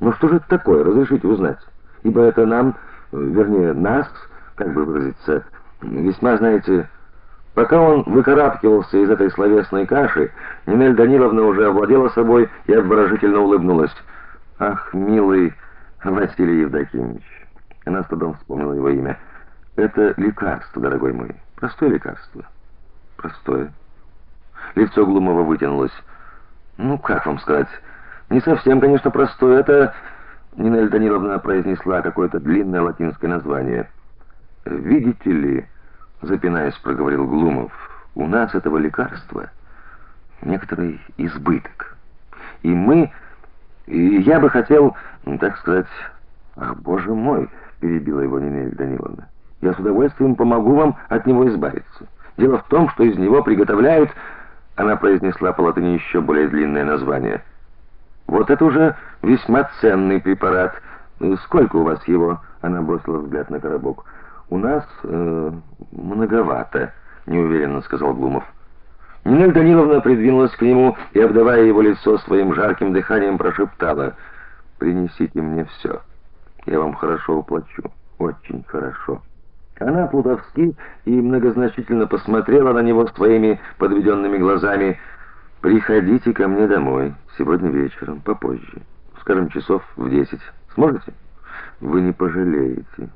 Но что же это такое, разрешите узнать? Ибо это нам, вернее, нас, как бы выразиться, весьма, знаете, Пока он выкарабкивался из этой словесной каши, Нинель Даниловна уже овладела собой и обворожительно улыбнулась. Ах, милый Василий Евдокимович. Она с трудом вспомнила его имя. Это лекарство, дорогой мой. Простое лекарство. Простое. Лицо Глумова вытянулось. Ну, как вам сказать? Не совсем, конечно, простое. Это Нинель Даниловна произнесла какое-то длинное латинское название. Видите ли, запинаясь, проговорил Глумов. У нас этого лекарства некоторый избыток. И мы и я бы хотел, так сказать, ах, боже мой, перебила его Нина Даниловна. Я с удовольствием помогу вам от него избавиться. Дело в том, что из него приготовляют, она произнесла по латыни еще более длинное название. Вот это уже весьма ценный препарат. Сколько у вас его? Она бросила взгляд на коробок. У нас э, многовато, неуверенно сказал Глумов. Нина Даниловна придвинулась к нему и, обдавая его лицо своим жарким дыханием, прошептала: "Принесите мне все. Я вам хорошо уплачу, очень хорошо". Она плутовски и многозначительно посмотрела на него своими подведенными глазами. "Приходите ко мне домой сегодня вечером, попозже, скажем, часов в десять. Сможете? Вы не пожалеете"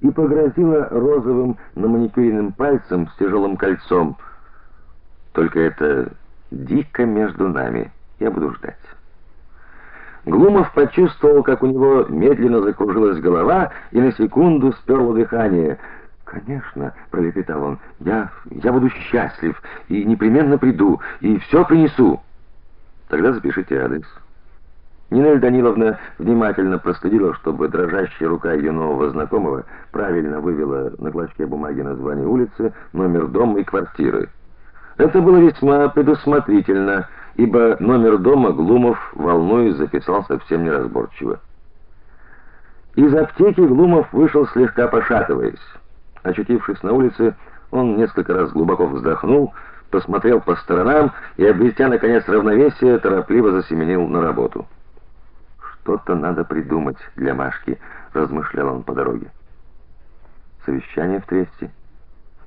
и погрозила розовым на маникюренным пальцем с тяжелым кольцом. Только это дико между нами. Я буду ждать. Глумов почувствовал, как у него медленно закружилась голова и на секунду сперло дыхание. "Конечно", пролепетал он. "Я я буду счастлив и непременно приду и все принесу". Тогда запишите адрес. Нина Даниловна внимательно проследила, чтобы дрожащая рука ее нового знакомого правильно вывела на клочке бумаги название улицы, номер дома и квартиры. Это было весьма предусмотрительно, ибо номер дома Глумов, волнуясь, записал совсем неразборчиво. Из аптеки Глумов вышел слегка пошатываясь. Очутившись на улице, он несколько раз глубоко вздохнул, посмотрел по сторонам и, обретя наконец равновесие, торопливо засеменил на работу. Что-то надо придумать для Машки, размышлял он по дороге. Совещание в Тресте?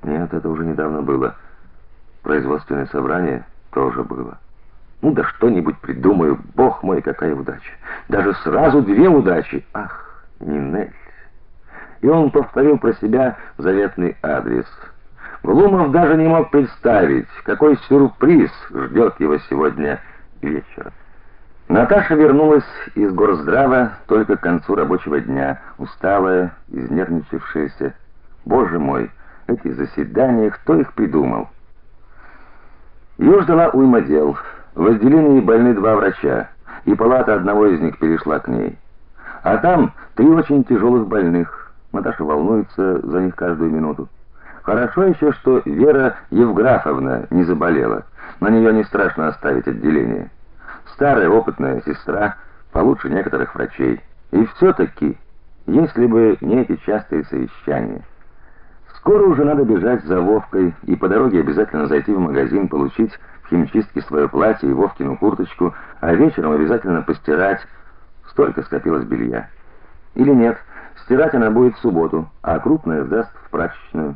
Нет, это уже недавно было. Производственное собрание тоже было. Ну да что-нибудь придумаю, бог мой, какая удача. Даже сразу две удачи. Ах, Нинель. И он повторил про себя заветный адрес. Глумов даже не мог представить, какой сюрприз ждет его сегодня вечером. Наташа вернулась из горздрава только к концу рабочего дня, усталая, изнервничавшаяся. Боже мой, эти заседания, кто их придумал? Ее ждала уйма дел. В отделении больны два врача, и палата одного из них перешла к ней. А там три очень тяжелых больных. Наташа волнуется за них каждую минуту. Хорошо еще, что Вера Евграфовна не заболела. На нее не страшно оставить отделение старая опытная сестра, получше некоторых врачей. И все таки если бы не эти частые совещания. Скоро уже надо бежать за Вовкой и по дороге обязательно зайти в магазин, получить в химчистке свое платье и Вовкину курточку, а вечером обязательно постирать. Столько скопилось белья. Или нет, стирать она будет в субботу, а крупное сдаст в прачечную.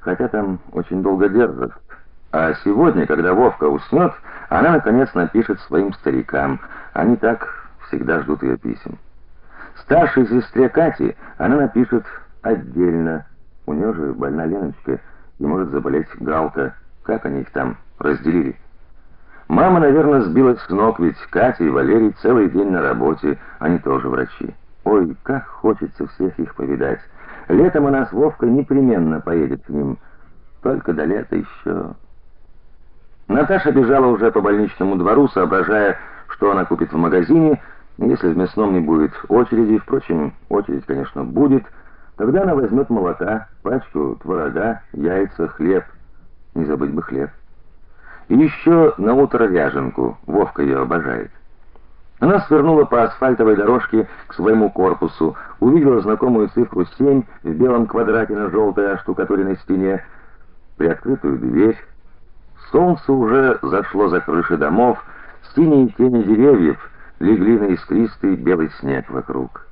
Хотя там очень долго держат. А сегодня, когда Вовка уснет, она наконец напишет своим старикам. Они так всегда ждут ее писем. Старшей сестре Кати она напишет отдельно. У нее же больна Леночка и может заболеть Галка. Как они их там разделили? Мама, наверное, сбилась с ног, ведь Катя и Валерий целый день на работе, они тоже врачи. Ой, как хочется всех их повидать. Летом она с Вовкой непременно поедет к ним. Только до лета еще Наташа бежала уже по больничному двору, соображая, что она купит в магазине. Если в мясном не будет очереди, впрочем, очередь, конечно, будет, тогда она возьмет молока, пачку творога, яйца, хлеб. Не забыть бы хлеб. И еще на утро ряженку. Вовка ее обожает. Она свернула по асфальтовой дорожке к своему корпусу, увидела знакомую цифру 7 в белом квадрате на желтой оштукатуренной стене, приоткрытую дверь. Солнце уже зашло за крыши домов, синие тени деревьев легли на искристый белый снег вокруг.